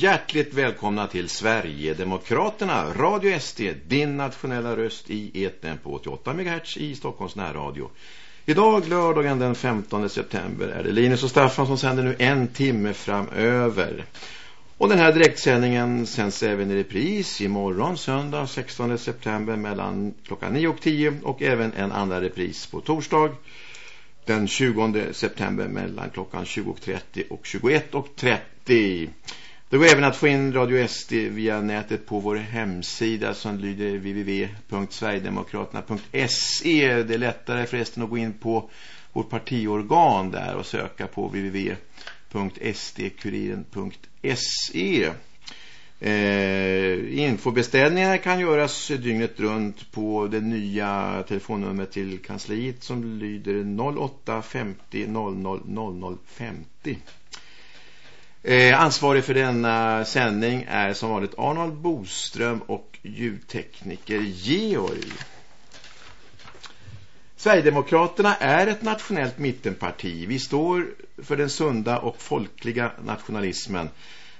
Hjärtligt välkomna till Sverigedemokraterna, Radio SD, din nationella röst i eten på 88 MHz i Stockholms närradio. Idag, lördagen den 15 september, är det Linus och Staffan som sänder nu en timme framöver. Och den här direktsändningen sänds även i repris imorgon söndag 16 september mellan klockan 9 och 10 och även en andra repris på torsdag den 20 september mellan klockan 20.30 och 21.30. Det går även att få in Radio SD via nätet på vår hemsida som lyder www.sverigedemokraterna.se. Det är lättare förresten att gå in på vårt partiorgan där och söka på www.sdkuriren.se. Eh, infobeställningar kan göras dygnet runt på det nya telefonnumret till kansliet som lyder 08 50 00 00 50. Eh, ansvarig för denna sändning är som vanligt Arnold Boström och ljudtekniker Georg. Sverigedemokraterna är ett nationellt mittenparti. Vi står för den sunda och folkliga nationalismen.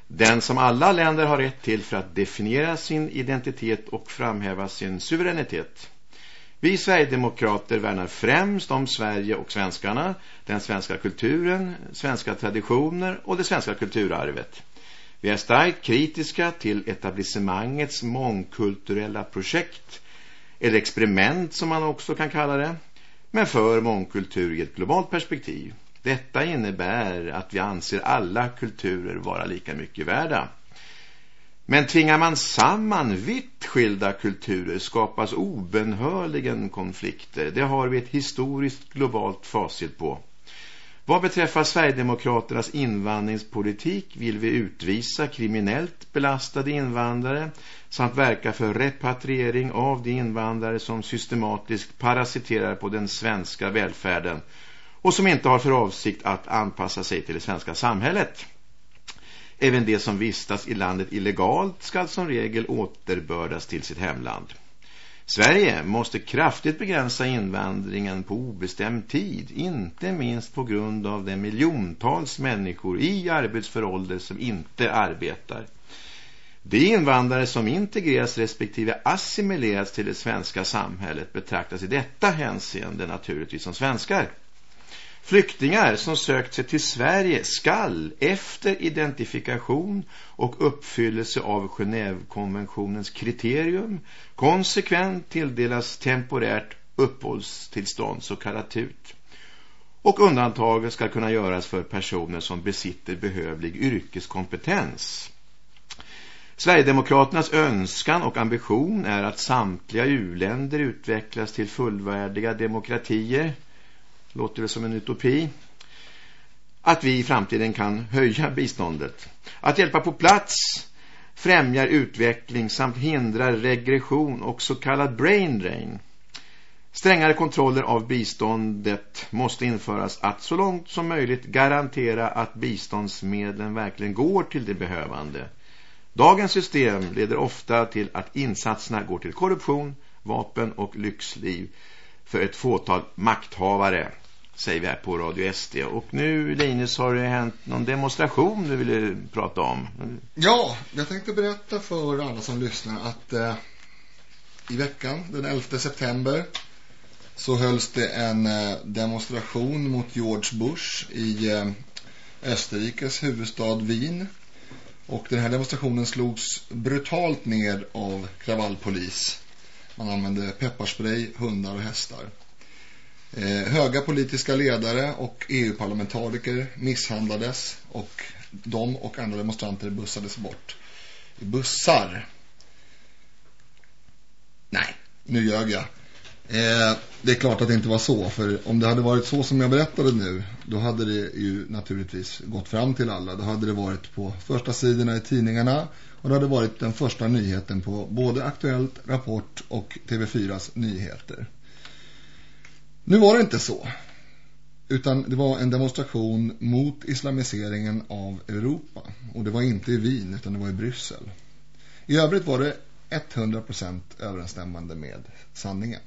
Den som alla länder har rätt till för att definiera sin identitet och framhäva sin suveränitet. Vi Sverigedemokrater värnar främst om Sverige och svenskarna, den svenska kulturen, svenska traditioner och det svenska kulturarvet. Vi är starkt kritiska till etablissemangets mångkulturella projekt, eller experiment som man också kan kalla det, men för mångkultur i ett globalt perspektiv. Detta innebär att vi anser alla kulturer vara lika mycket värda. Men tvingar man samman vitt skilda kulturer skapas obenhörligen konflikter. Det har vi ett historiskt globalt facit på. Vad beträffar Sverigedemokraternas invandringspolitik vill vi utvisa kriminellt belastade invandrare samt verka för repatriering av de invandrare som systematiskt parasiterar på den svenska välfärden och som inte har för avsikt att anpassa sig till det svenska samhället. Även de som vistas i landet illegalt ska som regel återbördas till sitt hemland. Sverige måste kraftigt begränsa invandringen på obestämd tid, inte minst på grund av de miljontals människor i arbetsför som inte arbetar. De invandrare som integreras respektive assimileras till det svenska samhället betraktas i detta hänseende naturligtvis som svenskar. Flyktingar som sökt sig till Sverige skall efter identifikation och uppfyllelse av Genèvekonventionens kriterium konsekvent tilldelas temporärt uppehållstillstånd, så kallat ut. Och undantag ska kunna göras för personer som besitter behövlig yrkeskompetens. Sverigedemokraternas önskan och ambition är att samtliga uländer utvecklas till fullvärdiga demokratier låter det som en utopi, att vi i framtiden kan höja biståndet. Att hjälpa på plats främjar utveckling samt hindrar regression och så kallad brain drain. Strängare kontroller av biståndet måste införas att så långt som möjligt garantera att biståndsmedlen verkligen går till det behövande. Dagens system leder ofta till att insatserna går till korruption, vapen och lyxliv för ett fåtal makthavare säger vi här på Radio SD. Och nu, Linus, har det hänt någon demonstration du ville prata om? Ja, jag tänkte berätta för alla som lyssnar att eh, i veckan, den 11 september, så hölls det en eh, demonstration mot George Bush i eh, Österrikes huvudstad Wien. Och den här demonstrationen slogs brutalt ner av kravallpolis. Man använde pepparspray, hundar och hästar. Eh, höga politiska ledare och EU-parlamentariker misshandlades och de och andra demonstranter bussades bort i bussar. Nej, nu ljög jag. Eh, det är klart att det inte var så, för om det hade varit så som jag berättade nu, då hade det ju naturligtvis gått fram till alla. Då hade det varit på första sidorna i tidningarna och det hade varit den första nyheten på både Aktuellt, Rapport och TV4s nyheter. Nu var det inte så. Utan det var en demonstration mot islamiseringen av Europa. Och det var inte i Wien utan det var i Bryssel. I övrigt var det 100% överensstämmande med sanningen.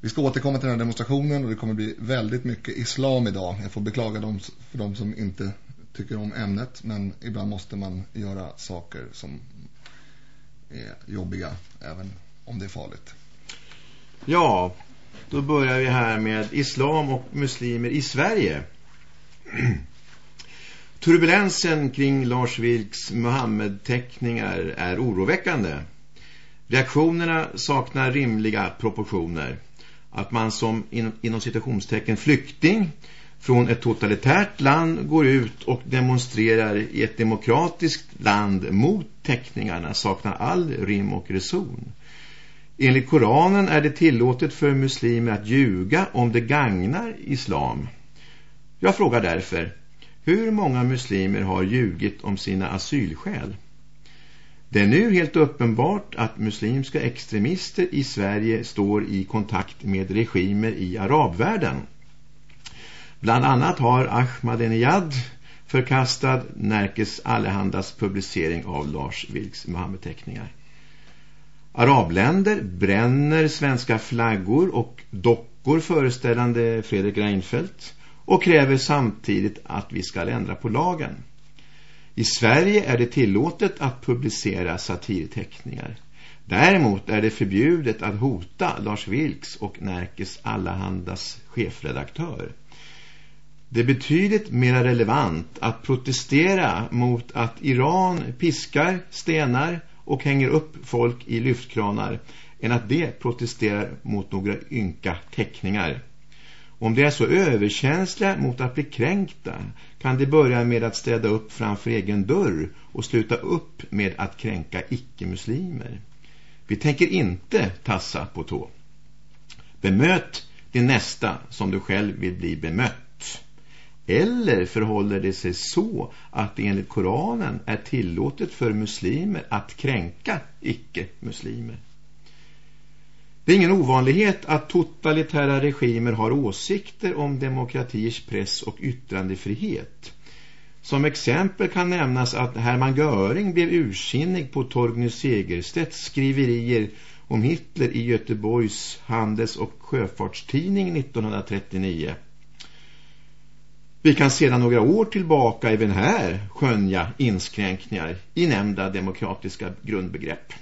Vi ska återkomma till den här demonstrationen och det kommer bli väldigt mycket islam idag. Jag får beklaga dem för de som inte tycker om ämnet men ibland måste man göra saker som är jobbiga även om det är farligt. Ja, då börjar vi här med islam och muslimer i Sverige. Turbulensen kring Lars Vilks Muhammed-teckningar är oroväckande. Reaktionerna saknar rimliga proportioner. Att man som in, inom citationstecken flykting från ett totalitärt land går ut och demonstrerar i ett demokratiskt land mot teckningarna saknar all rim och reson. Enligt Koranen är det tillåtet för muslimer att ljuga om det gagnar islam. Jag frågar därför, hur många muslimer har ljugit om sina asylskäl? Det är nu helt uppenbart att muslimska extremister i Sverige står i kontakt med regimer i arabvärlden. Bland annat har Ahmadinejad förkastat Närkes Allehandas publicering av Lars Vilks Mohammed-teckningar. Arabländer bränner svenska flaggor och dockor föreställande Fredrik Reinfeldt och kräver samtidigt att vi ska ändra på lagen. I Sverige är det tillåtet att publicera satirteckningar. Däremot är det förbjudet att hota Lars Vilks och Närkes Allahandas chefredaktör. Det är betydligt mer relevant att protestera mot att Iran piskar, stenar och hänger upp folk i lyftkranar än att det protesterar mot några ynka teckningar. Om de är så överkänsliga mot att bli kränkta kan de börja med att städa upp framför egen dörr och sluta upp med att kränka icke-muslimer. Vi tänker inte tassa på tå. Bemöt din nästa som du själv vill bli bemött. Eller förhåller det sig så att det enligt Koranen är tillåtet för muslimer att kränka icke-muslimer? Det är ingen ovanlighet att totalitära regimer har åsikter om demokratiers press- och yttrandefrihet. Som exempel kan nämnas att Hermann Göring blev ursinnig på Torgny Segerstedts skriverier om Hitler i Göteborgs handels- och sjöfartstidning 1939. Vi kan sedan några år tillbaka även här skönja inskränkningar i nämnda demokratiska grundbegrepp.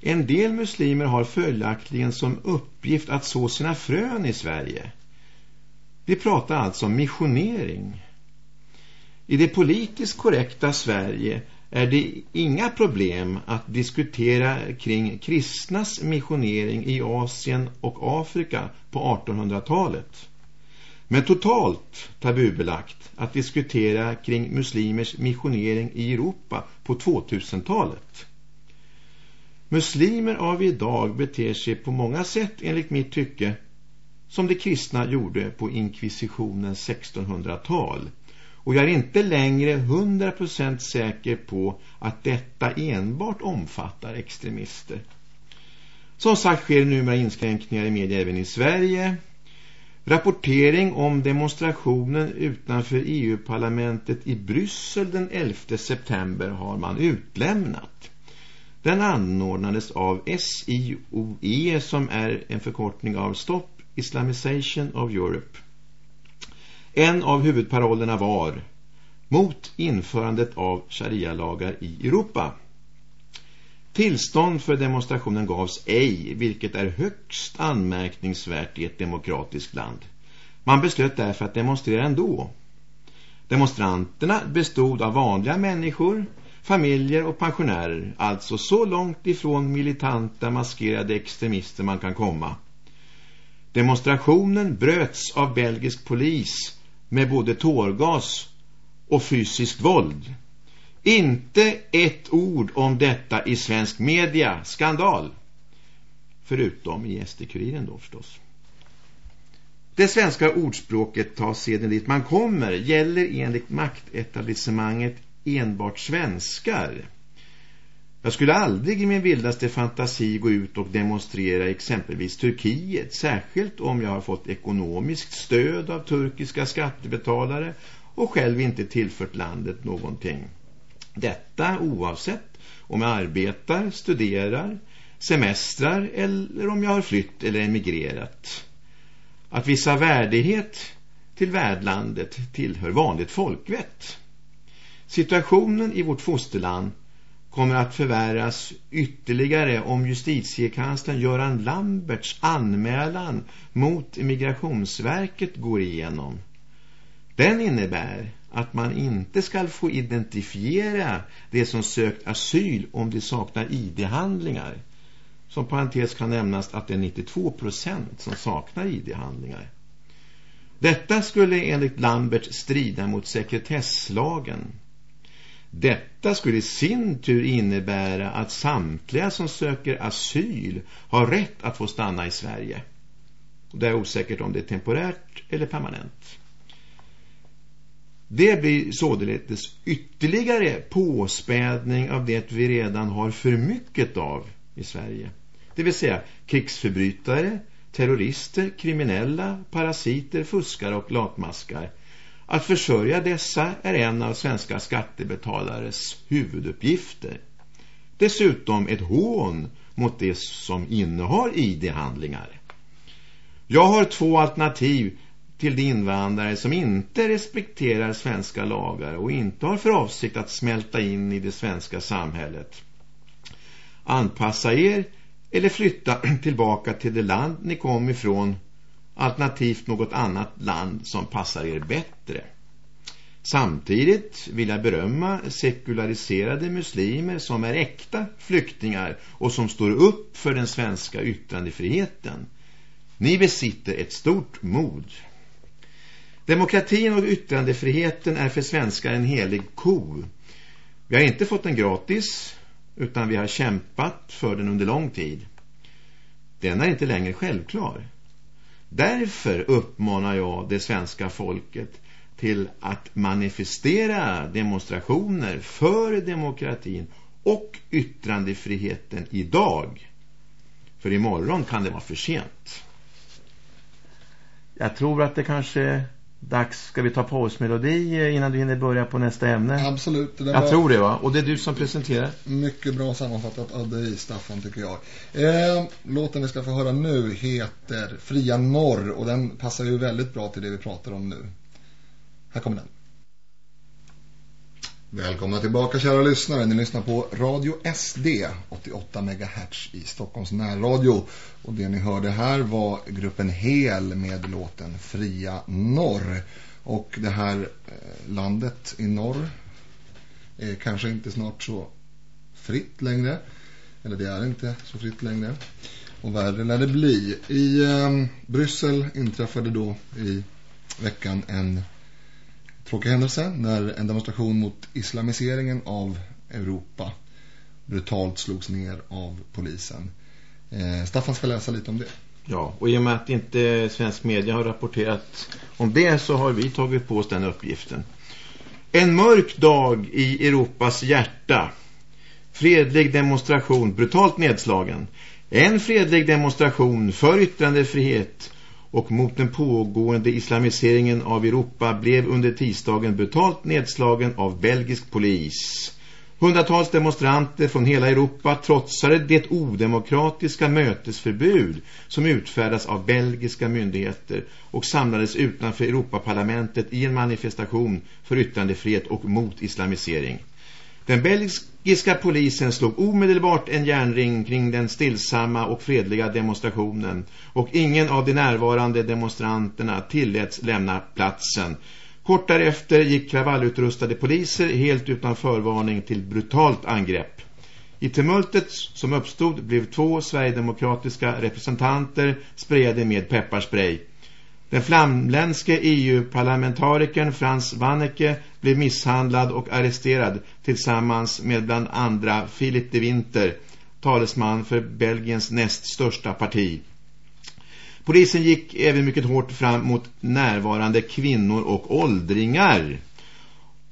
En del muslimer har följaktligen som uppgift att så sina frön i Sverige. Vi pratar alltså om missionering. I det politiskt korrekta Sverige är det inga problem att diskutera kring kristnas missionering i Asien och Afrika på 1800-talet. Men totalt tabubelagt att diskutera kring muslimers missionering i Europa på 2000-talet. Muslimer av idag beter sig på många sätt enligt mitt tycke som de kristna gjorde på inkvisitionens 1600-tal. Och jag är inte längre 100% säker på att detta enbart omfattar extremister. Som sagt sker numera inskränkningar i media även i Sverige. Rapportering om demonstrationen utanför EU-parlamentet i Bryssel den 11 september har man utlämnat. Den anordnades av SIOE som är en förkortning av Stop Islamization of Europe. En av huvudparollerna var mot införandet av sharia-lagar i Europa. Tillstånd för demonstrationen gavs ej, vilket är högst anmärkningsvärt i ett demokratiskt land. Man beslöt därför att demonstrera ändå. Demonstranterna bestod av vanliga människor familjer och pensionärer, alltså så långt ifrån militanta maskerade extremister man kan komma. Demonstrationen bröts av belgisk polis med både tårgas och fysiskt våld. Inte ett ord om detta i svensk media. Skandal. Förutom i SD-kuriren då förstås. Det svenska ordspråket ta seden dit man kommer gäller enligt maktetablissemanget enbart svenskar. Jag skulle aldrig i min vildaste fantasi gå ut och demonstrera exempelvis Turkiet, särskilt om jag har fått ekonomiskt stöd av turkiska skattebetalare och själv inte tillfört landet någonting. Detta oavsett om jag arbetar, studerar, semestrar eller om jag har flytt eller emigrerat. Att visa värdighet till värdlandet tillhör vanligt folkvett. Situationen i vårt fosterland kommer att förvärras ytterligare om justitiekanslern Göran Lamberts anmälan mot Migrationsverket går igenom. Den innebär att man inte ska få identifiera det som sökt asyl om de saknar ID-handlingar. Som parentes kan nämnas att det är 92% som saknar ID-handlingar. Detta skulle enligt Lambert strida mot sekretesslagen. Detta skulle i sin tur innebära att samtliga som söker asyl har rätt att få stanna i Sverige. Det är osäkert om det är temporärt eller permanent. Det blir således ytterligare påspädning av det vi redan har för mycket av i Sverige. Det vill säga krigsförbrytare, terrorister, kriminella, parasiter, fuskare och latmaskar. Att försörja dessa är en av svenska skattebetalares huvuduppgifter. Dessutom ett hån mot det som innehar ID-handlingar. Jag har två alternativ till de invandrare som inte respekterar svenska lagar och inte har för avsikt att smälta in i det svenska samhället. Anpassa er eller flytta tillbaka till det land ni kom ifrån alternativt något annat land som passar er bättre. Samtidigt vill jag berömma sekulariserade muslimer som är äkta flyktingar och som står upp för den svenska yttrandefriheten. Ni besitter ett stort mod. Demokratin och yttrandefriheten är för svenskar en helig ko. Vi har inte fått den gratis utan vi har kämpat för den under lång tid. Den är inte längre självklar. Därför uppmanar jag det svenska folket till att manifestera demonstrationer för demokratin och yttrandefriheten idag. För imorgon kan det vara för sent. Jag tror att det kanske dags, ska vi ta pausmelodi eh, innan du hinner börja på nästa ämne? Absolut. jag tror det va? Och det är du som presenterar? Mycket bra sammanfattat av dig Staffan tycker jag. Eh, låten vi ska få höra nu heter Fria Norr och den passar ju väldigt bra till det vi pratar om nu. Här kommer den. Välkomna tillbaka kära lyssnare. Ni lyssnar på Radio SD 88 MHz i Stockholms närradio. Och det ni hörde här var gruppen Hel med låten Fria Norr. Och det här eh, landet i norr är kanske inte snart så fritt längre. Eller det är inte så fritt längre. Och värre lär det bli. I eh, Bryssel inträffade då i veckan en tråkig händelse när en demonstration mot islamiseringen av Europa brutalt slogs ner av polisen. Eh, Staffan ska läsa lite om det. Ja, och i och med att inte svensk media har rapporterat om det så har vi tagit på oss den uppgiften. En mörk dag i Europas hjärta. Fredlig demonstration, brutalt nedslagen. En fredlig demonstration för yttrandefrihet och mot den pågående islamiseringen av Europa blev under tisdagen brutalt nedslagen av belgisk polis. Hundratals demonstranter från hela Europa trotsade det odemokratiska mötesförbud som utfärdas av belgiska myndigheter och samlades utanför Europaparlamentet i en manifestation för yttrandefrihet och mot islamisering. Den belgiska polisen slog omedelbart en järnring kring den stillsamma och fredliga demonstrationen och ingen av de närvarande demonstranterna tilläts lämna platsen. Kort därefter gick kravallutrustade poliser helt utan förvarning till brutalt angrepp. I tumultet som uppstod blev två sverigedemokratiska representanter sprayade med pepparspray. Den flamländske EU-parlamentarikern Frans Wanneke blev misshandlad och arresterad tillsammans med bland andra Philip de Winter, talesman för Belgiens näst största parti. Polisen gick även mycket hårt fram mot närvarande kvinnor och åldringar.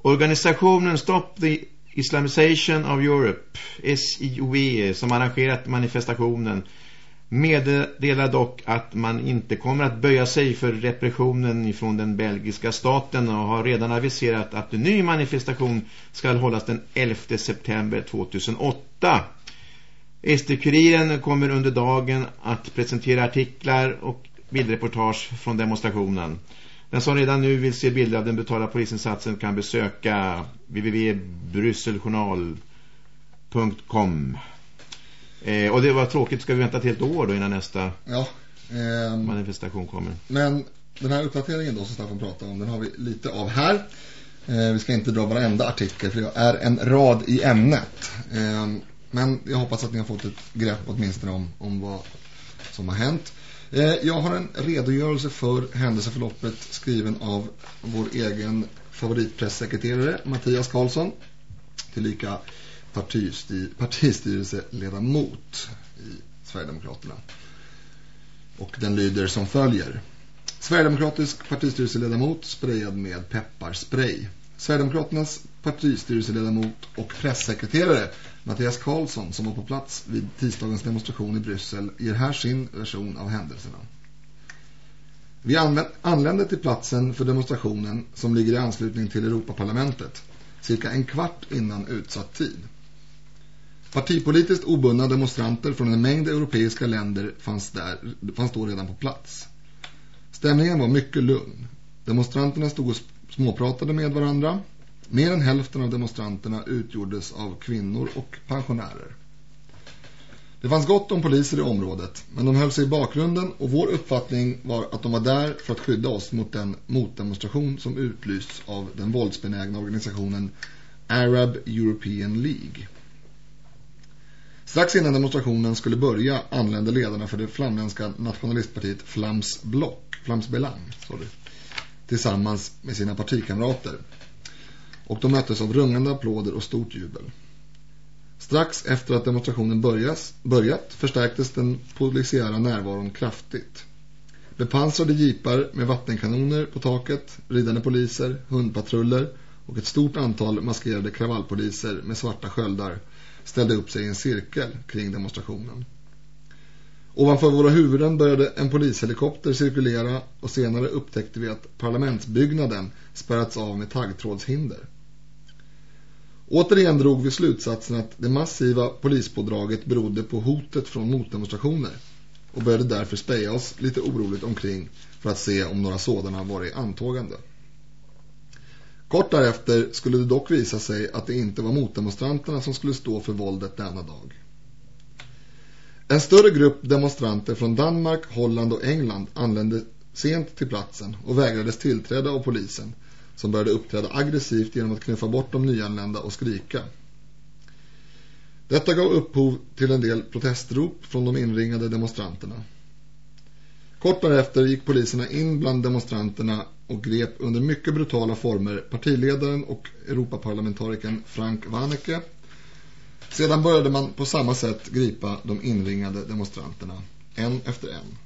Organisationen Stop the Islamization of Europe, SIOE, som arrangerat manifestationen meddelar dock att man inte kommer att böja sig för repressionen från den belgiska staten och har redan aviserat att en ny manifestation ska hållas den 11 september 2008. SD-kuriren kommer under dagen att presentera artiklar och bildreportage från demonstrationen. Den som redan nu vill se bilder av den betalda polisinsatsen kan besöka www.brysseljournal.com eh, Och det var tråkigt, ska vi vänta ett helt år då innan nästa ja, eh, manifestation kommer. Men den här uppdateringen då som Staffan pratade om, den har vi lite av här. Eh, vi ska inte dra varenda artikel för det är en rad i ämnet. Eh, men jag hoppas att ni har fått ett grepp åtminstone om, om vad som har hänt. Eh, jag har en redogörelse för händelseförloppet skriven av vår egen favoritpresssekreterare Mattias Karlsson tillika partistyr partistyrelseledamot i Sverigedemokraterna. Och den lyder som följer. Sverigedemokratisk partistyrelseledamot sprayad med pepparspray. Sverigedemokraternas partistyrelseledamot och presssekreterare Mattias Karlsson som var på plats vid tisdagens demonstration i Bryssel ger här sin version av händelserna. Vi anlände till platsen för demonstrationen som ligger i anslutning till Europaparlamentet cirka en kvart innan utsatt tid. Partipolitiskt obundna demonstranter från en mängd europeiska länder fanns, där, fanns då redan på plats. Stämningen var mycket lugn. Demonstranterna stod och småpratade med varandra. Mer än hälften av demonstranterna utgjordes av kvinnor och pensionärer. Det fanns gott om poliser i området, men de höll sig i bakgrunden och vår uppfattning var att de var där för att skydda oss mot den motdemonstration som utlysts av den våldsbenägna organisationen Arab European League. Strax innan demonstrationen skulle börja anlände ledarna för det flamländska nationalistpartiet Flams Block, Flams Belang, sorry, tillsammans med sina partikamrater. Och de möttes av rungande applåder och stort jubel. Strax efter att demonstrationen börjas, börjat förstärktes den polisiära närvaron kraftigt. Bepansrade jeepar med vattenkanoner på taket, ridande poliser, hundpatruller och ett stort antal maskerade kravallpoliser med svarta sköldar ställde upp sig i en cirkel kring demonstrationen. Ovanför våra huvuden började en polishelikopter cirkulera och senare upptäckte vi att parlamentsbyggnaden spärrats av med taggtrådshinder. Återigen drog vi slutsatsen att det massiva polispådraget berodde på hotet från motdemonstrationer och började därför speja oss lite oroligt omkring för att se om några sådana var i antågande. Kort därefter skulle det dock visa sig att det inte var motdemonstranterna som skulle stå för våldet denna dag. En större grupp demonstranter från Danmark, Holland och England anlände sent till platsen och vägrades tillträda av polisen som började uppträda aggressivt genom att knuffa bort de nyanlända och skrika. Detta gav upphov till en del protestrop från de inringade demonstranterna. Kort därefter gick poliserna in bland demonstranterna och grep under mycket brutala former partiledaren och Europaparlamentarikern Frank Warnecke. Sedan började man på samma sätt gripa de inringade demonstranterna, en efter en.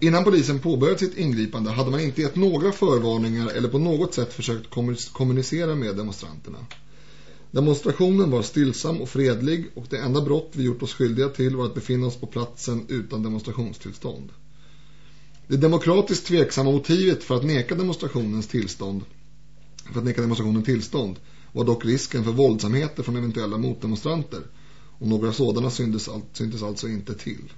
Innan polisen påbörjat sitt ingripande hade man inte gett några förvarningar eller på något sätt försökt kommunicera med demonstranterna. Demonstrationen var stillsam och fredlig och det enda brott vi gjort oss skyldiga till var att befinna oss på platsen utan demonstrationstillstånd. Det demokratiskt tveksamma motivet för att neka demonstrationens tillstånd för att neka demonstrationen tillstånd var dock risken för våldsamheter från eventuella motdemonstranter och några sådana syntes, syntes alltså inte till.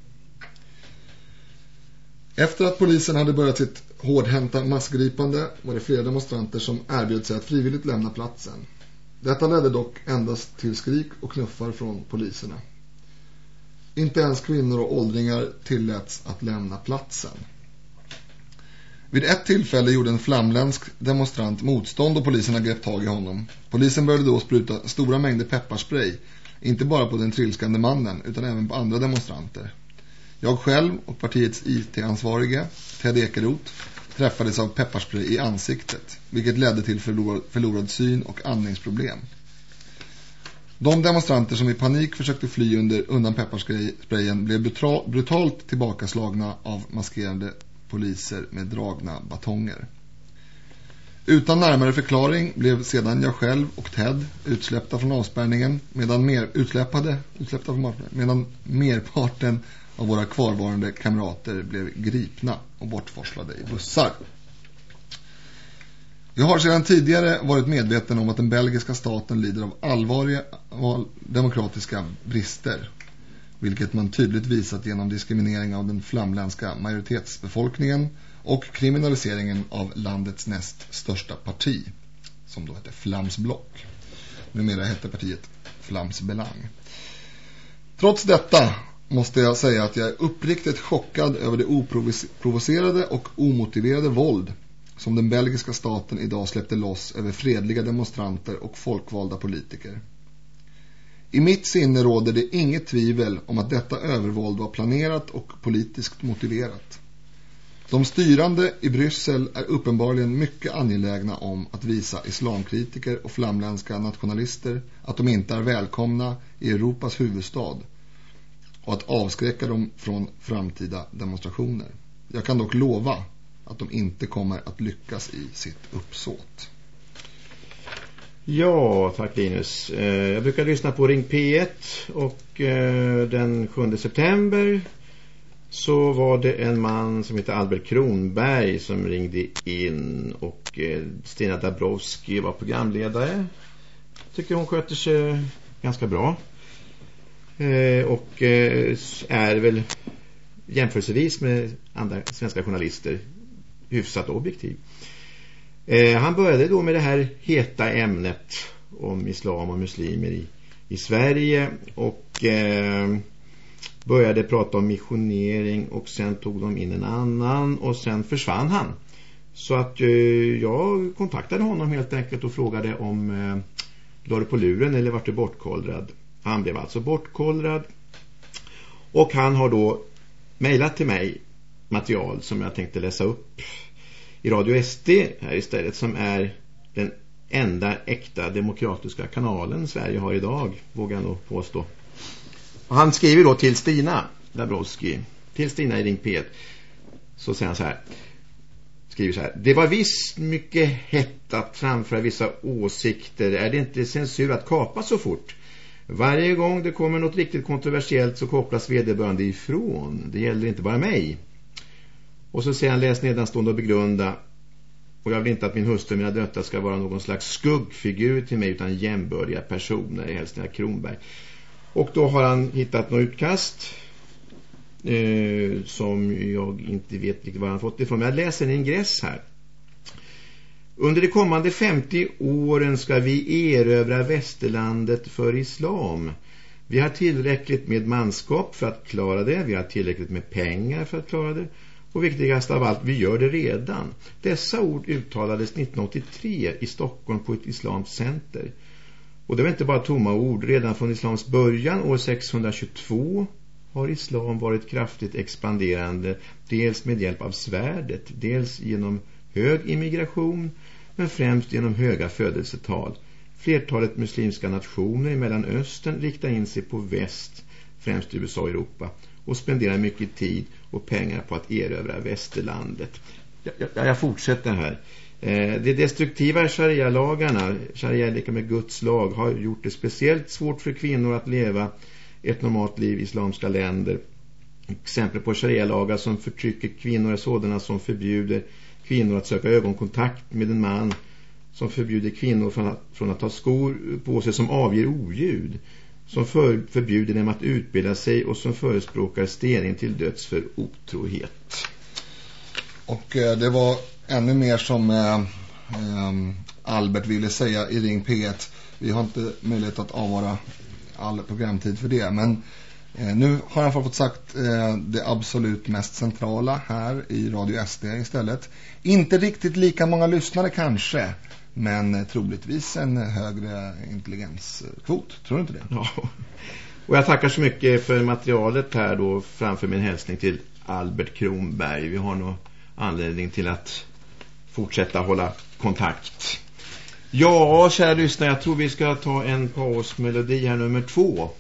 Efter att polisen hade börjat sitt hårdhänta massgripande var det flera demonstranter som erbjöd sig att frivilligt lämna platsen. Detta ledde dock endast till skrik och knuffar från poliserna. Inte ens kvinnor och åldringar tilläts att lämna platsen. Vid ett tillfälle gjorde en flamländsk demonstrant motstånd och poliserna grep tag i honom. Polisen började då spruta stora mängder pepparspray, inte bara på den trilskande mannen utan även på andra demonstranter. Jag själv och partiets IT-ansvarige, Ted Ekeroth, träffades av pepparspray i ansiktet, vilket ledde till förlorad, förlorad syn och andningsproblem. De demonstranter som i panik försökte fly under, undan pepparsprayen blev brutal, brutalt tillbakaslagna av maskerade poliser med dragna batonger. Utan närmare förklaring blev sedan jag själv och Ted utsläppta från avspärrningen medan, mer, utsläppade, utsläppta från medan merparten av våra kvarvarande kamrater blev gripna och bortforslade i bussar. Jag har sedan tidigare varit medveten om att den belgiska staten lider av allvarliga demokratiska brister, vilket man tydligt visat genom diskriminering av den flamländska majoritetsbefolkningen och kriminaliseringen av landets näst största parti som då hette Flamsblock. Numera hette partiet Flamsbelang. Trots detta måste jag säga att jag är uppriktigt chockad över det oprovocerade och omotiverade våld som den belgiska staten idag släppte loss över fredliga demonstranter och folkvalda politiker. I mitt sinne råder det inget tvivel om att detta övervåld var planerat och politiskt motiverat. De styrande i Bryssel är uppenbarligen mycket angelägna om att visa islamkritiker och flamländska nationalister att de inte är välkomna i Europas huvudstad och att avskräcka dem från framtida demonstrationer. Jag kan dock lova att de inte kommer att lyckas i sitt uppsåt. Ja, tack Linus. Eh, jag brukar lyssna på Ring P1 och eh, den 7 september så var det en man som heter Albert Kronberg som ringde in och eh, Stina Dabrowski var programledare. Tycker hon sköter sig ganska bra. Eh, och eh, är väl jämförelsevis med andra svenska journalister hyfsat objektiv. Eh, han började då med det här heta ämnet om islam och muslimer i, i Sverige och eh, började prata om missionering och sen tog de in en annan och sen försvann han. Så att eh, jag kontaktade honom helt enkelt och frågade om eh, la du på luren eller vart du bortkollrad. Han blev alltså bortkollrad. Och han har då mejlat till mig material som jag tänkte läsa upp i Radio SD här istället som är den enda äkta demokratiska kanalen Sverige har idag, vågar jag nog påstå. Och han skriver då till Stina Dabrowski, till Stina i Ring P1, så säger han så här, skriver så här, det var visst mycket hett att framföra vissa åsikter, är det inte censur att kapa så fort? Varje gång det kommer något riktigt kontroversiellt så kopplas vederbörande ifrån. Det gäller inte bara mig. Och så säger han läs nedanstående och begrunda. Och jag vill inte att min hustru och mina döttrar ska vara någon slags skuggfigur till mig utan jämbördiga personer i Hälsningar Kronberg. Och då har han hittat något utkast eh, som jag inte vet riktigt var han fått ifrån. Men jag läser en ingress här. Under de kommande 50 åren ska vi erövra västerlandet för islam. Vi har tillräckligt med manskap för att klara det. Vi har tillräckligt med pengar för att klara det. Och viktigast av allt, vi gör det redan. Dessa ord uttalades 1983 i Stockholm på ett islamskt center. Och det var inte bara tomma ord. Redan från islams början, år 622, har islam varit kraftigt expanderande. Dels med hjälp av svärdet, dels genom hög immigration, men främst genom höga födelsetal. Flertalet muslimska nationer i Mellanöstern riktar in sig på väst, främst USA och Europa och spenderar mycket tid och pengar på att erövra västerlandet. Jag, jag, jag fortsätter här. Eh, de destruktiva sharia-lagarna, sharia lika med Guds lag, har gjort det speciellt svårt för kvinnor att leva ett normalt liv i islamska länder. Exempel på sharia-lagar som förtrycker kvinnor är sådana som förbjuder kvinnor att söka ögonkontakt med en man som förbjuder kvinnor från att, från att ta skor på sig som avger oljud som för, förbjuder dem att utbilda sig och som förespråkar stening till döds för otrohet. Och eh, det var ännu mer som eh, eh, Albert ville säga i Ring P1. Vi har inte möjlighet att avvara all programtid för det. Men eh, Eh, nu har han fått sagt eh, det absolut mest centrala här i Radio SD istället. Inte riktigt lika många lyssnare kanske men troligtvis en högre intelligenskvot. Tror du inte det? Ja. Och jag tackar så mycket för materialet här då framför min hälsning till Albert Kronberg. Vi har nog anledning till att fortsätta hålla kontakt. Ja, kära lyssnare, jag tror vi ska ta en pausmelodi här nummer två.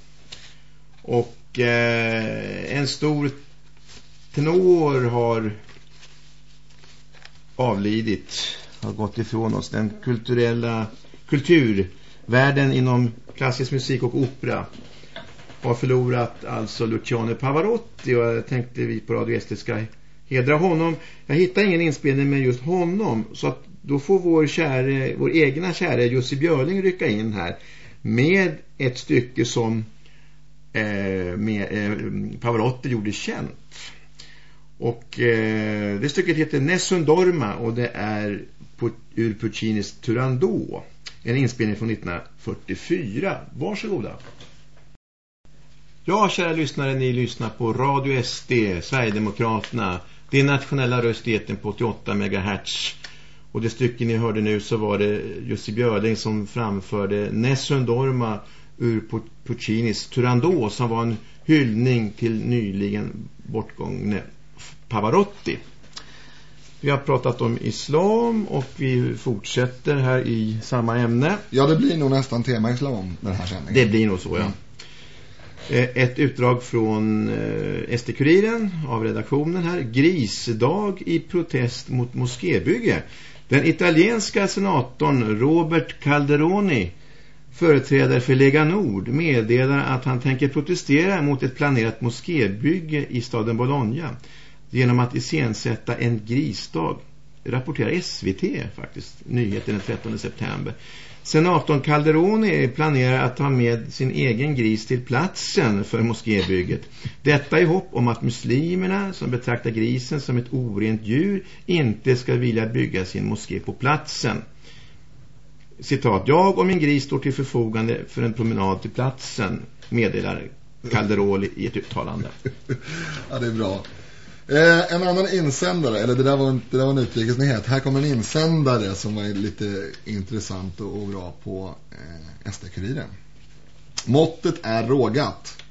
Och eh, en stor tenor har avlidit har gått ifrån oss. Den kulturella kulturvärlden inom klassisk musik och opera har förlorat alltså Luciano Pavarotti och jag tänkte vi på Radio SD ska hedra honom. Jag hittar ingen inspelning med just honom så att då får vår, käre, vår egna käre Jussi Björling rycka in här med ett stycke som Eh, med, eh, Pavarotti gjorde känt. Och eh, det stycket heter Nessun Dorma och det är ur Puccinis Turandot. En inspelning från 1944. Varsågoda. Ja, kära lyssnare, ni lyssnar på Radio SD, Sverigedemokraterna. Det är nationella röstigheten på 88 MHz. Och det stycke ni hörde nu så var det Jussi Björling som framförde Nessun Dorma ur Puccinis Turandot som var en hyllning till nyligen bortgångne Pavarotti. Vi har pratat om islam och vi fortsätter här i samma ämne. Ja, det blir nog nästan tema islam den här sändningen. Det blir nog så, ja. Mm. Ett utdrag från eh, SD-kuriren av redaktionen här. Grisdag i protest mot moskébygge. Den italienska senatorn Robert Calderoni företrädare för Lega Nord meddelar att han tänker protestera mot ett planerat moskébygge i staden Bologna genom att iscensätta en grisdag. Rapporterar SVT faktiskt, nyheten den 13 september. Senatorn Calderoni planerar att ta med sin egen gris till platsen för moskébygget. Detta i hopp om att muslimerna som betraktar grisen som ett orent djur inte ska vilja bygga sin moské på platsen. Citat, jag och min gris står till förfogande för en promenad till platsen, meddelar Calderoli i ett uttalande. ja, det är bra. Eh, en annan insändare, eller det där var, det där var en utrikesnyhet. Här kommer en insändare som var lite intressant och, och bra på eh, SD-kuriren. Måttet är rågat.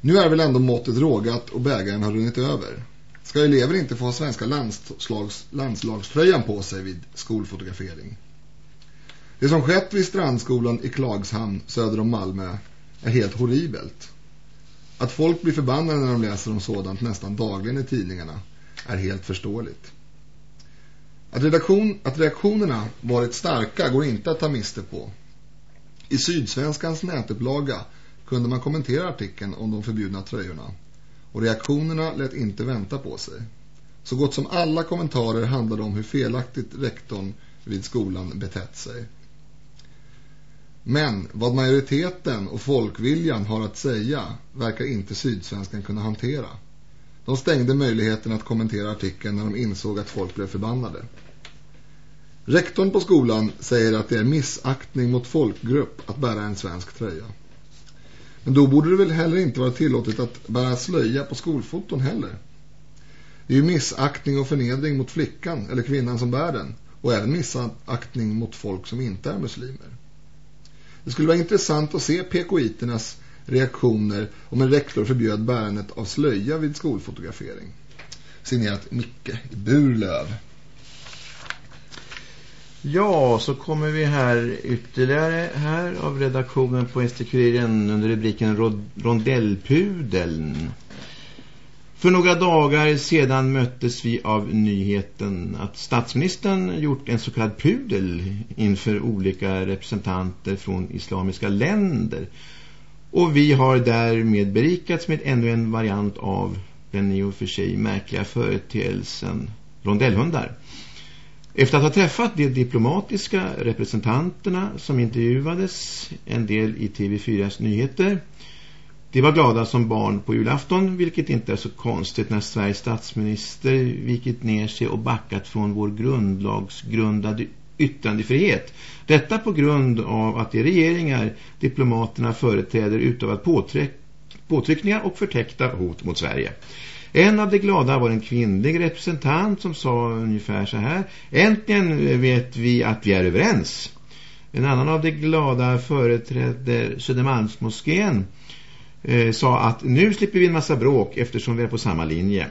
Nu är väl ändå måttet rågat och bägaren har runnit över. Ska elever inte få ha svenska landslags, landslagströjan på sig vid skolfotografering? Det som skett vid strandskolan i Klagshamn söder om Malmö är helt horribelt. Att folk blir förbannade när de läser om sådant nästan dagligen i tidningarna är helt förståeligt. Att, redaktion, att reaktionerna varit starka går inte att ta miste på. I Sydsvenskans nätupplaga kunde man kommentera artikeln om de förbjudna tröjorna. Och reaktionerna lät inte vänta på sig. Så gott som alla kommentarer handlade om hur felaktigt rektorn vid skolan betett sig. Men vad majoriteten och folkviljan har att säga verkar inte Sydsvenskan kunna hantera. De stängde möjligheten att kommentera artikeln när de insåg att folk blev förbannade. Rektorn på skolan säger att det är missaktning mot folkgrupp att bära en svensk tröja. Men då borde det väl heller inte vara tillåtet att bära slöja på skolfoton heller. Det är ju missaktning och förnedring mot flickan eller kvinnan som bär den och även missaktning mot folk som inte är muslimer. Det skulle vara intressant att se PKIternas reaktioner om en rektor förbjöd bärandet av slöja vid skolfotografering. Signerat Micke i Burlöv. Ja, så kommer vi här ytterligare här av redaktionen på Estekuriren under rubriken Rondellpudeln. För några dagar sedan möttes vi av nyheten att statsministern gjort en så kallad pudel inför olika representanter från islamiska länder. Och vi har därmed berikats med ännu en variant av den i och för sig märkliga företeelsen rondellhundar. Efter att ha träffat de diplomatiska representanterna som intervjuades en del i TV4s nyheter de var glada som barn på julafton, vilket inte är så konstigt när Sveriges statsminister vikit ner sig och backat från vår grundlagsgrundade yttrandefrihet. Detta på grund av att de regeringar diplomaterna företräder utövat påtryck påtryckningar och förtäckta hot mot Sverige. En av de glada var en kvinnlig representant som sa ungefär så här. Äntligen vet vi att vi är överens. En annan av de glada företrädde Södermalmsmoskén eh, sa att nu slipper vi en massa bråk eftersom vi är på samma linje.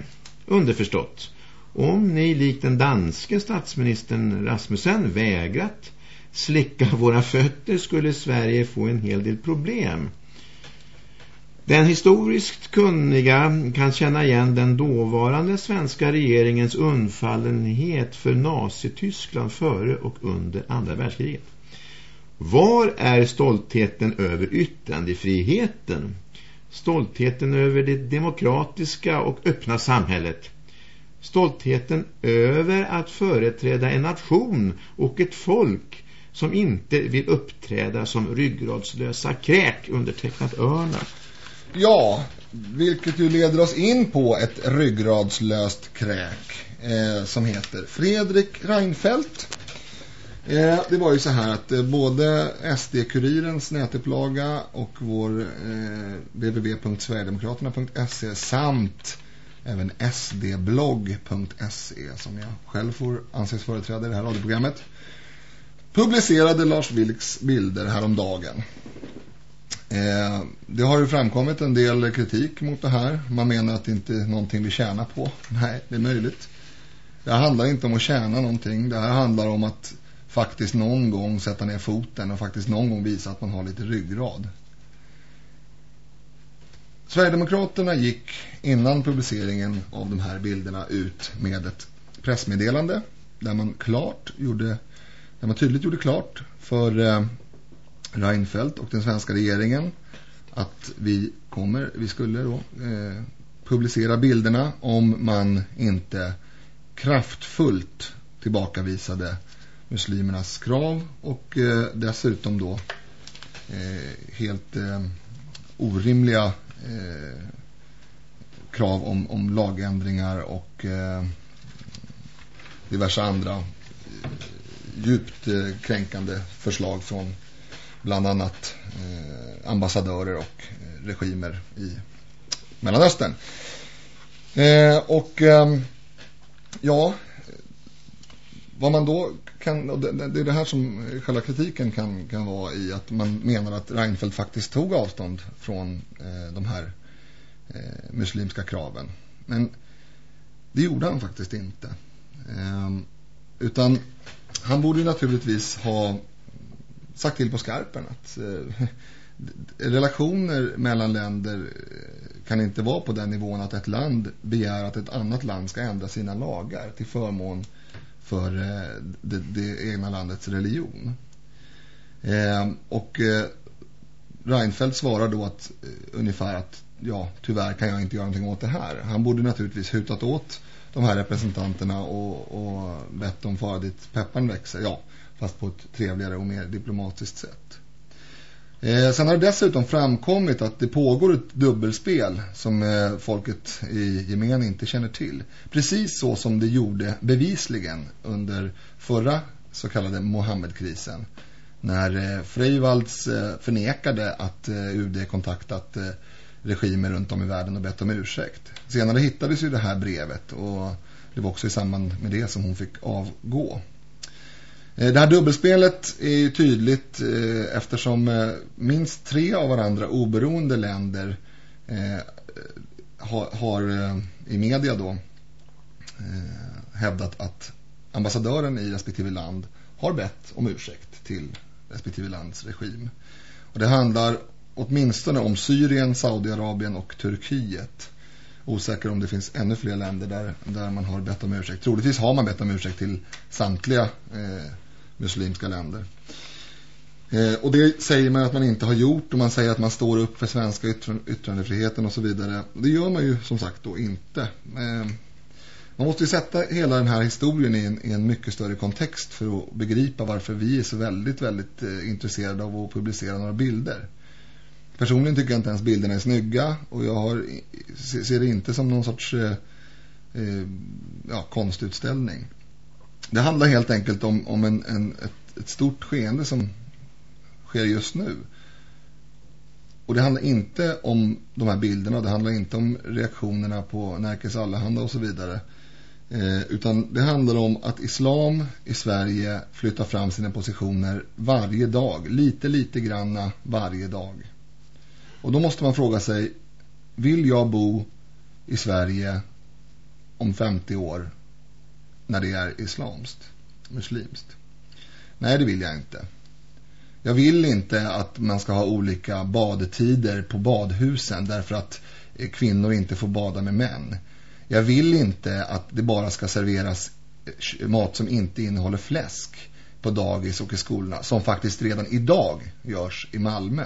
Underförstått. Om ni likt den danske statsministern Rasmussen vägrat slicka våra fötter skulle Sverige få en hel del problem. Den historiskt kunniga kan känna igen den dåvarande svenska regeringens undfallenhet för Nazityskland före och under andra världskriget. Var är stoltheten över yttrandefriheten? Stoltheten över det demokratiska och öppna samhället. Stoltheten över att företräda en nation och ett folk som inte vill uppträda som ryggradslösa kräk undertecknat örnar. ja, vilket ju leder oss in på ett ryggradslöst kräk eh, som heter Fredrik Reinfeldt. Eh, det var ju så här att eh, både SD-kurirens nätupplaga och vår eh, www.sverigedemokraterna.se samt även sdblogg.se som jag själv får anses företräda i det här radioprogrammet publicerade Lars Vilks bilder häromdagen. Eh, det har ju framkommit en del kritik mot det här. Man menar att det inte är någonting vi tjänar på. Nej, det är möjligt. Det här handlar inte om att tjäna någonting. Det här handlar om att faktiskt någon gång sätta ner foten och faktiskt någon gång visa att man har lite ryggrad. Sverigedemokraterna gick innan publiceringen av de här bilderna ut med ett pressmeddelande där man klart gjorde där man tydligt gjorde klart för eh, Reinfeldt och den svenska regeringen att vi kommer, vi skulle då eh, publicera bilderna om man inte kraftfullt tillbakavisade muslimernas krav och eh, dessutom då eh, helt eh, orimliga eh, krav om, om lagändringar och eh, diverse andra eh, djupt eh, kränkande förslag från bland annat eh, ambassadörer och eh, regimer i Mellanöstern. Eh, och eh, ja, vad man då kan, det, det är det här som själva kritiken kan, kan vara i att man menar att Reinfeldt faktiskt tog avstånd från eh, de här eh, muslimska kraven. Men det gjorde han faktiskt inte. Eh, utan han borde naturligtvis ha sagt till på skarpen att eh, relationer mellan länder eh, kan inte vara på den nivån att ett land begär att ett annat land ska ändra sina lagar till förmån för eh, det, det, egna landets religion. Ehm, och eh, Reinfeldt svarar då att eh, ungefär att ja, tyvärr kan jag inte göra någonting åt det här. Han borde naturligtvis hutat åt de här representanterna och, och bett dem fara dit pepparn växer. Ja, fast på ett trevligare och mer diplomatiskt sätt. Eh, sen har det dessutom framkommit att det pågår ett dubbelspel som eh, folket i gemen inte känner till. Precis så som det gjorde bevisligen under förra så kallade Mohammed-krisen. När eh, Freivalds eh, förnekade att eh, UD kontaktat eh, regimer runt om i världen och bett om ursäkt. Senare hittades ju det här brevet och det var också i samband med det som hon fick avgå. Eh, det här dubbelspelet är ju tydligt eh, eftersom eh, minst tre av varandra oberoende länder har i media då hävdat att ambassadören i respektive land har bett om ursäkt till respektive lands regim. Och det handlar åtminstone om Syrien, Saudiarabien och Turkiet. Osäker om det finns ännu fler länder där, där man har bett om ursäkt. Troligtvis har man bett om ursäkt till samtliga eh, muslimska länder. Eh, och det säger man att man inte har gjort och man säger att man står upp för svenska yttrandefriheten och så vidare. Det gör man ju som sagt då inte. Eh, man måste ju sätta hela den här historien i en, i en, mycket större kontext för att begripa varför vi är så väldigt, väldigt eh, intresserade av att publicera några bilder. Personligen tycker jag inte ens bilderna är snygga och jag har, ser det inte som någon sorts eh, eh, ja, konstutställning. Det handlar helt enkelt om, om en, en, ett, ett stort skeende som sker just nu. Och det handlar inte om de här bilderna, det handlar inte om reaktionerna på Närkes Allahanda och så vidare. Eh, utan det handlar om att islam i Sverige flyttar fram sina positioner varje dag. Lite, lite granna varje dag. Och då måste man fråga sig, vill jag bo i Sverige om 50 år när det är islamskt, muslimskt? Nej, det vill jag inte. Jag vill inte att man ska ha olika badtider på badhusen därför att eh, kvinnor inte får bada med män. Jag vill inte att det bara ska serveras eh, mat som inte innehåller fläsk på dagis och i skolorna som faktiskt redan idag görs i Malmö.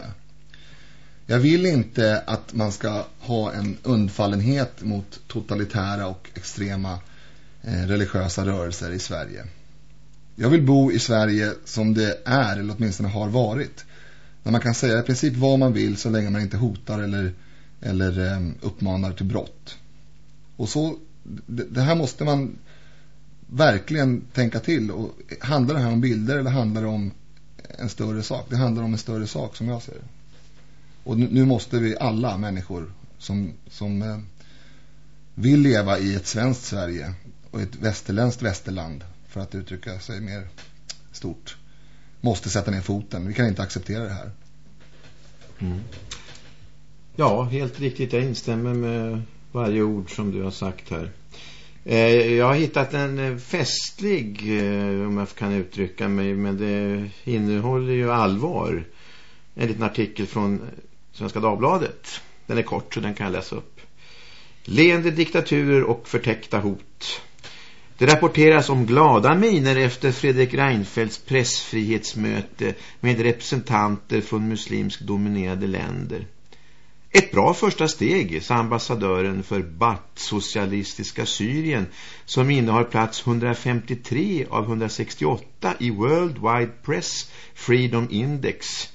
Jag vill inte att man ska ha en undfallenhet mot totalitära och extrema eh, Eh, religiösa rörelser i Sverige. Jag vill bo i Sverige som det är, eller åtminstone har varit. När man kan säga i princip vad man vill så länge man inte hotar eller eller eh, uppmanar till brott. Och så, det, här måste man verkligen tänka till. Och handlar det här om bilder eller handlar det om en större sak? Det handlar om en större sak som jag ser det. Och nu, måste vi alla människor som, som eh, vill leva i ett svenskt Sverige och ett västerländskt västerland för att uttrycka sig mer stort måste sätta ner foten. Vi kan inte acceptera det här. Mm. Ja, helt riktigt. Jag instämmer med varje ord som du har sagt här. Eh, jag har hittat en eh, festlig, eh, om jag kan uttrycka mig, men det innehåller ju allvar. En liten artikel från Svenska Dagbladet. Den är kort så den kan jag läsa upp. Leende diktaturer och förtäckta hot. Det rapporteras om glada miner efter Fredrik Reinfeldts pressfrihetsmöte med representanter från muslimskt dominerade länder. Ett bra första steg, sa ambassadören för BAT-socialistiska Syrien som innehar plats 153 av 168 i World Wide Press Freedom Index.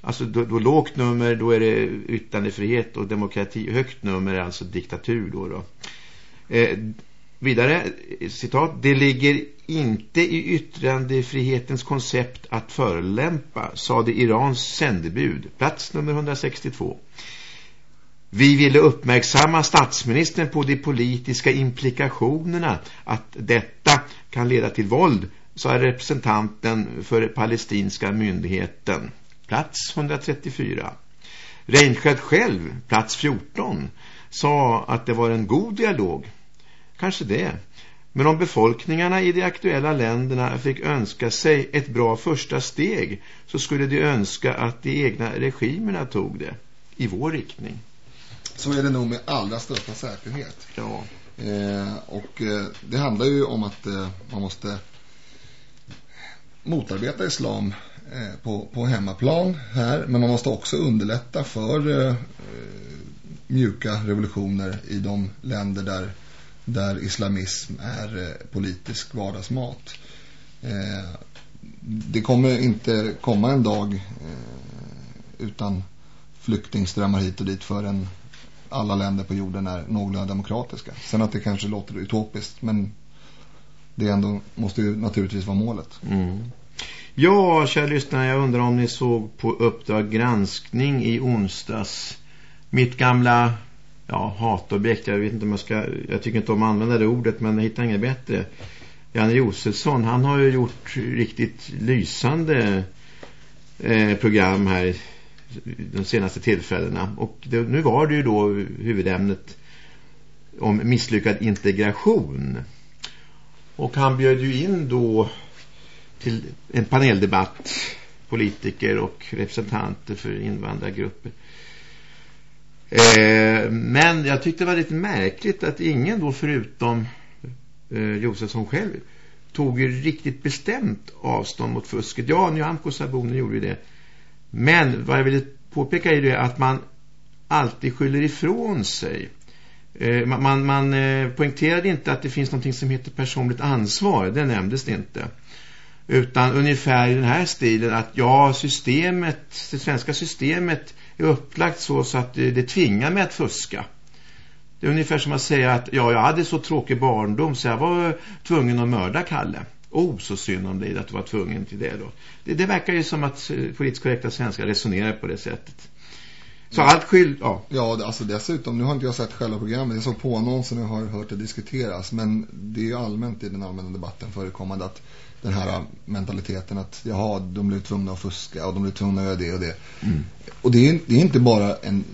Alltså då, då lågt nummer då är det yttrandefrihet och demokrati. Högt nummer är alltså diktatur då. då. Eh, vidare, citat, det ligger inte i yttrandefrihetens koncept att förelämpa, sa det Irans sändebud, plats nummer 162. Vi ville uppmärksamma statsministern på de politiska implikationerna att detta kan leda till våld, sa representanten för palestinska myndigheten. Plats 134. Reinfeldt själv, plats 14, sa att det var en god dialog. Kanske det. Men om befolkningarna i de aktuella länderna fick önska sig ett bra första steg så skulle de önska att de egna regimerna tog det i vår riktning. Så är det nog med allra största säkerhet. Ja. Eh, och eh, det handlar ju om att eh, man måste motarbeta islam eh, på, på hemmaplan här. Men man måste också underlätta för eh, mjuka revolutioner i de länder där, där islamism är eh, politisk vardagsmat. Eh, det kommer inte komma en dag eh, utan flyktingströmmar hit och dit förrän alla länder på jorden är någorlunda demokratiska. Sen att det kanske låter utopiskt, men det ändå måste ju naturligtvis vara målet. Mm. Ja, kära lyssnare, jag undrar om ni såg på Uppdrag granskning i onsdags. Mitt gamla ja, hatobjekt, jag vet inte om jag ska, jag tycker inte om att använda det ordet, men jag hittar inget bättre. Janne Josefsson, han har ju gjort riktigt lysande eh, program här de senaste tillfällena. Och det, nu var det ju då huvudämnet om misslyckad integration. Och han bjöd ju in då till en paneldebatt politiker och representanter för invandrargrupper. Eh, men jag tyckte det var lite märkligt att ingen då förutom eh, Josefsson själv tog ju riktigt bestämt avstånd mot fusket. Ja, Nyamko Sabuni gjorde ju det. Men vad jag ville påpeka är det att man alltid skyller ifrån sig. Eh, man man, man eh, poängterade inte att det finns något som heter personligt ansvar. Det nämndes det inte. Utan ungefär i den här stilen att ja, systemet, det svenska systemet är upplagt så, så att det, det tvingar mig att fuska. Det är ungefär som att säga att ja, jag hade så tråkig barndom så jag var tvungen att mörda Kalle. Oh, så synd om dig att du var tvungen till det då. Det, det verkar ju som att eh, politiskt korrekta svenskar resonerar på det sättet. Så allt skyld, ja. Ja, alltså dessutom, nu har inte jag sett själva programmet. Jag såg på annonsen och har hört det diskuteras. Men det är ju allmänt i den allmänna debatten förekommande att den här mentaliteten att jaha, de blev tvungna att fuska och de blev tvungna att göra det och det. Mm. Och det är, det är inte bara en,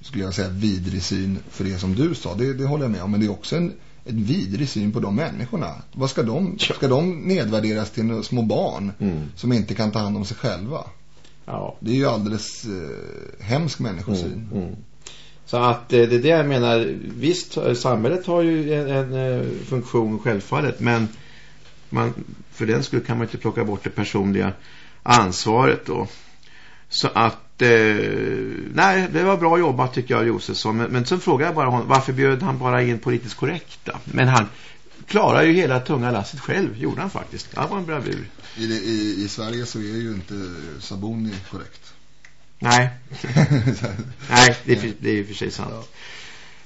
skulle jag säga, vidrig syn för det som du sa. Det, det håller jag med om. Men det är också en en vidrig syn på de människorna. Vad ska de, ska de nedvärderas till små barn mm. som inte kan ta hand om sig själva? Ja. Det är ju alldeles eh, hemsk människosyn. Mm, mm. Så att eh, det är det jag menar, visst samhället har ju en, en eh, funktion självfallet men man, för den skulle kan man inte plocka bort det personliga ansvaret då. Så att, eh, nej, det var bra jobbat tycker jag Josefsson. Men, men så frågade jag bara honom, varför bjöd han bara in politiskt korrekta? Men han klarar ju hela tunga lasset själv, gjorde han faktiskt. Det var en bravur. I, i, I Sverige så är ju inte Saboni korrekt. Nej. Nej, det är, det är i och för sig sant. Ja.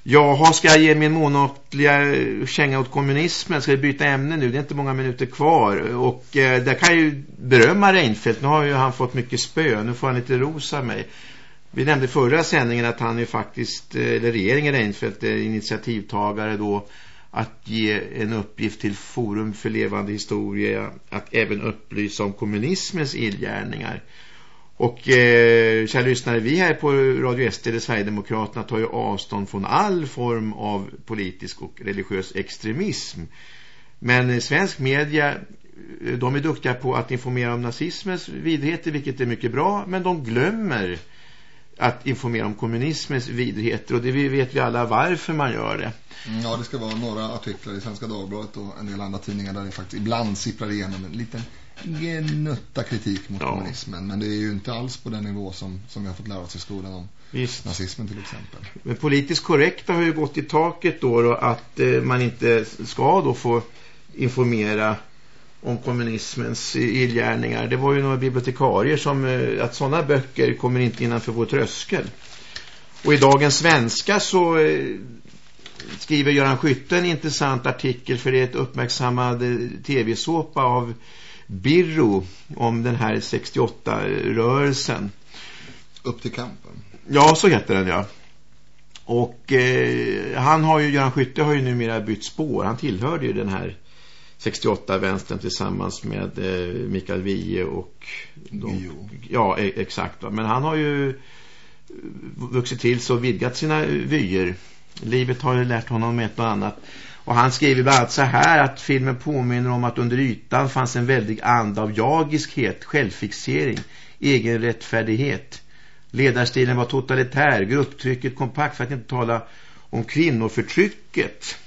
Jaha, ska jag ge min månatliga eh, känga åt kommunismen? Ska vi byta ämne nu? Det är inte många minuter kvar. Och eh, där kan jag ju berömma Reinfeldt. Nu har ju han fått mycket spö. Nu får han lite rosa mig. Vi nämnde förra sändningen att han är faktiskt, eh, eller regeringen Reinfeldt är initiativtagare då att ge en uppgift till Forum för levande historia att även upplysa om kommunismens illgärningar. Och eh, kära lyssnare, vi här på Radio SD eller Sverigedemokraterna tar ju avstånd från all form av politisk och religiös extremism. Men svensk media, eh, de är duktiga på att informera om nazismens vidrigheter, vilket är mycket bra, men de glömmer att informera om kommunismens vidrigheter och det vet vi alla varför man gör det. Mm, ja, det ska vara några artiklar i Svenska Dagbladet och en del andra tidningar där det faktiskt ibland sipprar igenom en liten gnutta kritik mot ja. kommunismen. Men det är ju inte alls på den nivå som, som vi har fått lära oss i skolan om Visst. nazismen till exempel. Men politiskt korrekta har ju gått i taket då, då att eh, man inte ska då få informera om kommunismens illgärningar. Det var ju några bibliotekarier som eh, att sådana böcker kommer inte innanför vår tröskel. Och i dagens svenska så eh, skriver Göran Skytte en intressant artikel för det är ett uppmärksammad eh, tv-såpa av Birro om den här 68-rörelsen. Upp till kampen. Ja, så heter den ja. Och eh, han har ju, Göran Skytte har ju numera bytt spår. Han tillhörde ju den här 68-vänstern tillsammans med eh, Mikael Wiehe och de, ja e exakt men han har ju vuxit till så vidgat sina vyer livet har ju lärt honom ett och annat och han skriver bland annat så här att filmen påminner om att under ytan fanns en väldig anda av jagiskhet, självfixering, egen rättfärdighet. Ledarstilen var totalitär, grupptrycket kompakt för att inte tala om kvinnoförtrycket.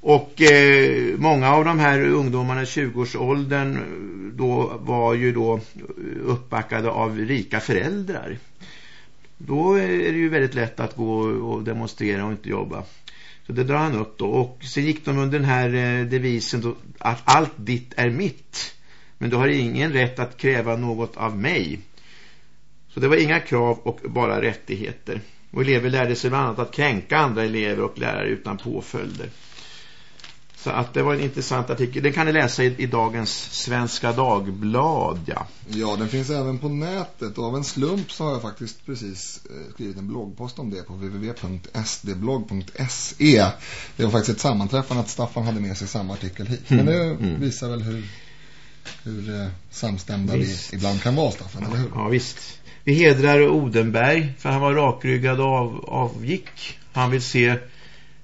Och eh, många av de här ungdomarna i 20-årsåldern eh, då var ju då eh, uppbackade av rika föräldrar. Då är det ju väldigt lätt att gå och demonstrera och inte jobba. Så det drar han upp då. Och sen gick de under den här eh, devisen då, att allt ditt är mitt. Men du har ingen rätt att kräva något av mig. Så det var inga krav och bara rättigheter. Och elever lärde sig bland annat att kränka andra elever och lärare utan påföljder. Så att det var en intressant artikel. Den kan ni läsa i, i dagens Svenska Dagblad, ja. Ja, den finns även på nätet. Och av en slump så har jag faktiskt precis eh, skrivit en bloggpost om det på www.sdblogg.se. Det var faktiskt ett sammanträffande att Staffan hade med sig samma artikel hit. Men det mm. mm. visar väl hur, hur eh, samstämda visst. vi ibland kan vara, Staffan, eller hur? Ja, visst. Vi hedrar Odenberg för han var rakryggad och av, avgick. Han vill se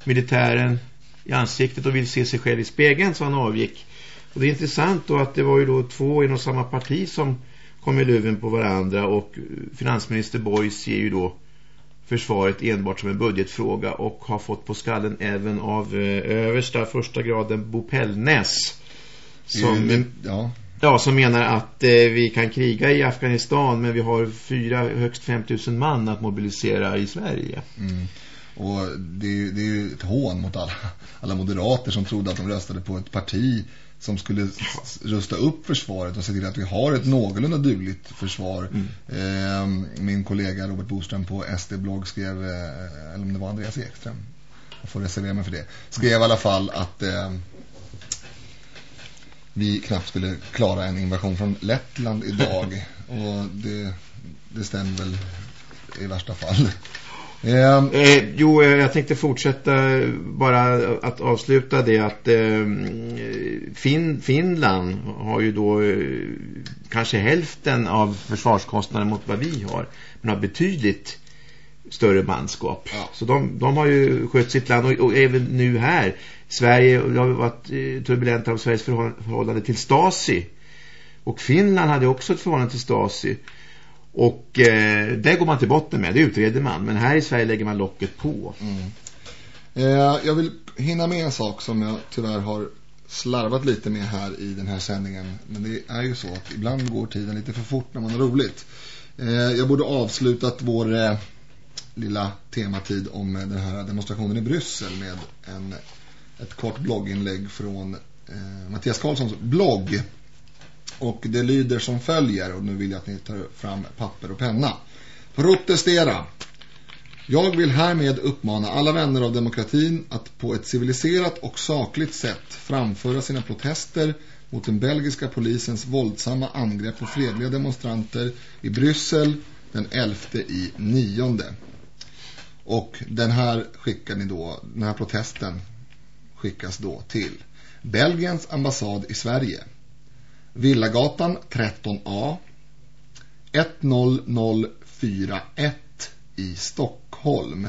militären i ansiktet och vill se sig själv i spegeln så han avgick. Och det är intressant då att det var ju då två inom samma parti som kom i luven på varandra och finansminister Borg ser ju då försvaret enbart som en budgetfråga och har fått på skallen även av eh, översta första graden Bo Pellnäs som, mm, ja. Ja, som menar att eh, vi kan kriga i Afghanistan men vi har fyra, högst 5000 man att mobilisera i Sverige. Mm. Och det är, det är ju ett hån mot alla, alla moderater som trodde att de röstade på ett parti som skulle rusta upp försvaret och se till att vi har ett någorlunda dugligt försvar. Mm. Eh, min kollega Robert Boström på SD-blogg skrev, eh, eller om det var Andreas Ekström, jag får reservera mig för det, skrev i alla fall att eh, vi knappt skulle klara en invasion från Lettland idag. och det, det stämmer väl i värsta fall. Eh, eh, jo, eh, jag tänkte fortsätta bara att avsluta det att eh, fin Finland har ju då eh, kanske hälften av försvarskostnaden mot vad vi har. Men har betydligt större manskap. Ja. Så de, de har ju skött sitt land och, och även nu här. Sverige har varit eh, turbulent av Sveriges förhållande till Stasi. Och Finland hade också ett förhållande till Stasi. Och eh, det går man till botten med, det utreder man. Men här i Sverige lägger man locket på. Mm. Eh, jag vill hinna med en sak som jag tyvärr har slarvat lite med här i den här sändningen. Men det är ju så att ibland går tiden lite för fort när man har roligt. Eh, jag borde avslutat vår eh, lilla tematid om eh, den här demonstrationen i Bryssel med en, ett kort blogginlägg från eh, Mattias Karlssons blogg och det lyder som följer och nu vill jag att ni tar fram papper och penna. Protestera! Jag vill härmed uppmana alla vänner av demokratin att på ett civiliserat och sakligt sätt framföra sina protester mot den belgiska polisens våldsamma angrepp på fredliga demonstranter i Bryssel den 11 i nionde. Och den här skickar ni då, den här protesten skickas då till Belgiens ambassad i Sverige. Villagatan 13A 10041 i Stockholm.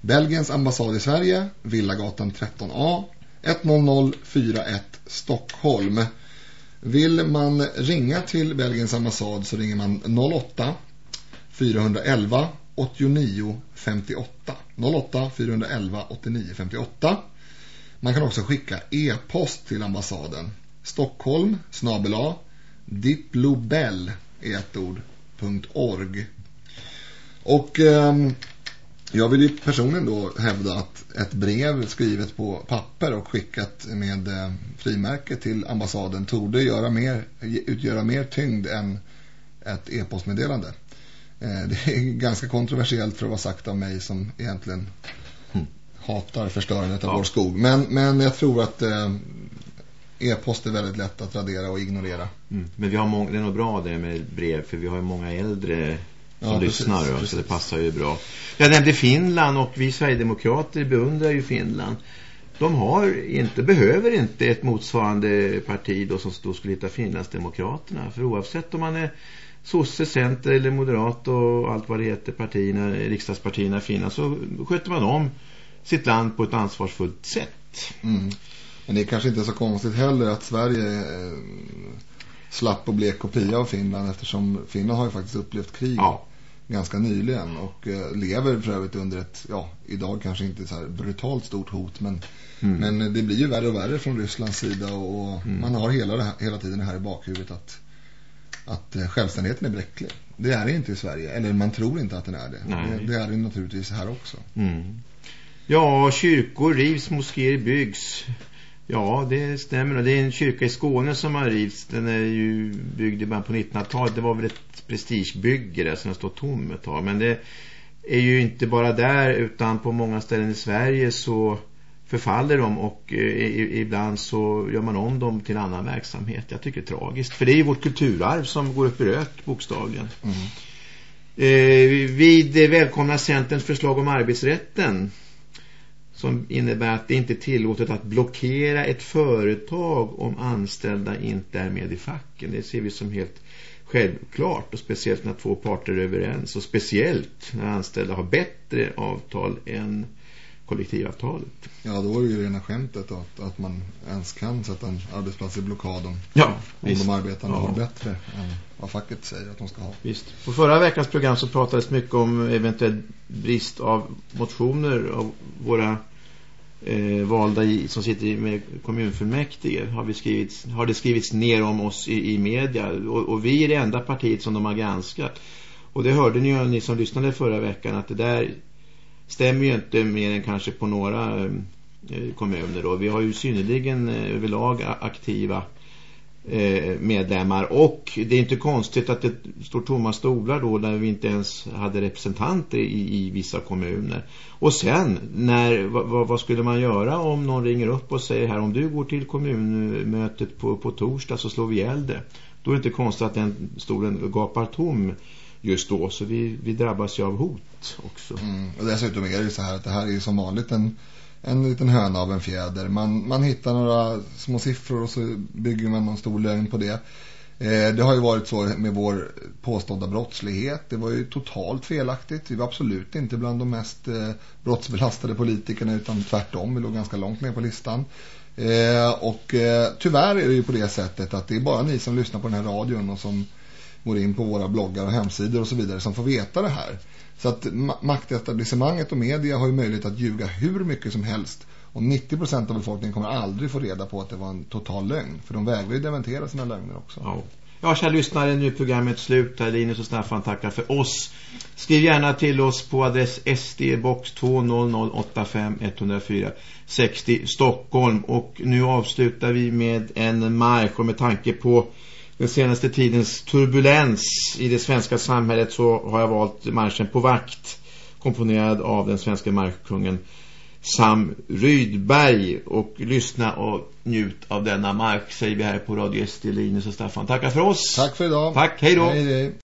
Belgiens ambassad i Sverige, Villagatan 13A 10041 Stockholm. Vill man ringa till Belgiens ambassad så ringer man 08 411 89 58 08 411 89 58 Man kan också skicka e-post till ambassaden Stockholm snabela diplobel är ett ord .org och eh, jag vill ju personligen då hävda att ett brev skrivet på papper och skickat med eh, frimärke till ambassaden torde göra mer, utgöra mer tyngd än ett e-postmeddelande. Eh, det är ganska kontroversiellt för att vara sagt av mig som egentligen mm. hatar förstörandet av ja. vår skog. Men, men jag tror att eh, e-post är väldigt lätt att radera och ignorera. Mm. Men vi har många, det är nog bra det med brev för vi har ju många äldre som ja, lyssnar precis, precis. så det passar ju bra. Jag nämnde Finland och vi Sverigedemokrater beundrar ju Finland. De har inte, behöver inte ett motsvarande parti då som då skulle hitta Finlandsdemokraterna. För oavsett om man är sosse, center eller moderat och allt vad det heter partierna, riksdagspartierna i Finland så sköter man om sitt land på ett ansvarsfullt sätt. Mm. Men det är kanske inte så konstigt heller att Sverige eh, slapp och blek kopia av Finland eftersom Finland har ju faktiskt upplevt krig ja. ganska nyligen och eh, lever för övrigt under ett, ja, idag kanske inte så här brutalt stort hot men, mm. men det blir ju värre och värre från Rysslands sida och mm. man har hela, här, hela tiden här i bakhuvudet att, att eh, självständigheten är bräcklig. Det är det inte i Sverige, eller man tror inte att den är det. Det, det, är det naturligtvis här också. Mm. Ja, kyrkor rivs, moskéer byggs. Ja, det stämmer. Det är en kyrka i Skåne som har rivits. Den är ju byggd i början på 1900-talet. Det var väl ett prestigebygge där som stått tom ett tag. Men det är ju inte bara där utan på många ställen i Sverige så förfaller de och eh, ibland så gör man om dem till en annan verksamhet. Jag tycker det är tragiskt. För det är ju vårt kulturarv som går upp i rök bokstavligen. Mm. Eh, vid välkomna Centerns förslag om arbetsrätten som innebär att det inte är tillåtet att blockera ett företag om anställda inte är med i facken. Det ser vi som helt självklart och speciellt när två parter är överens och speciellt när anställda har bättre avtal än kollektivavtalet. Ja, då är det ju rena skämtet att, att man ens kan sätta en arbetsplats i blockad om, ja, om de arbetande ja. har bättre än vad facket säger att de ska ha. Visst. På förra veckans program så pratades mycket om eventuell brist av motioner av våra eh, valda i, som sitter med kommunfullmäktige har, vi skrivits, har det skrivits ner om oss i, i media och, och, vi är det enda partiet som de har granskat och det hörde ni ju ni som lyssnade förra veckan att det där stämmer ju inte mer än kanske på några eh, eh, kommuner då. Vi har ju synnerligen eh, överlag aktiva medlemmar och det är inte konstigt att det står tomma stolar då där vi inte ens hade representanter i, i vissa kommuner. Och sen, när, vad, vad, skulle man göra om någon ringer upp och säger här om du går till kommunmötet på, på torsdag så slår vi ihjäl det. Då är det inte konstigt att den stolen gapar tom just då så vi, vi drabbas ju av hot också. Mm. Och dessutom är det ju så här att det här är ju som vanligt en en liten höna av en fjäder. Man, man hittar några små siffror och så bygger man någon stor lögn på det. Eh, det har ju varit så med vår påstådda brottslighet. Det var ju totalt felaktigt. Vi var absolut inte bland de mest eh, brottsbelastade politikerna utan tvärtom. Vi låg ganska långt ner på listan. Eh, och eh, tyvärr är det ju på det sättet att det är bara ni som lyssnar på den här radion och som går in på våra bloggar och hemsidor och så vidare som får veta det här. Så att maktetablissemanget och media har ju möjlighet att ljuga hur mycket som helst. Och 90% av befolkningen kommer aldrig få reda på att det var en total lögn. För de vägrar ju dementera sina lögner också. Ja. Ja, kära lyssnare, nu är programmet slut. Här Linus och Staffan tackar för oss. Skriv gärna till oss på adress SD-box 20085 104 60 Stockholm. Och nu avslutar vi med en marsch och med tanke på den senaste tidens turbulens i det svenska samhället så har jag valt marschen på vakt komponerad av den svenska markkungen Sam Rydberg och lyssna och njut av denna mark säger vi här på Radio Estelin och Staffan. Tackar för oss. Tack för idag. Tack, hej då. Hej, hej.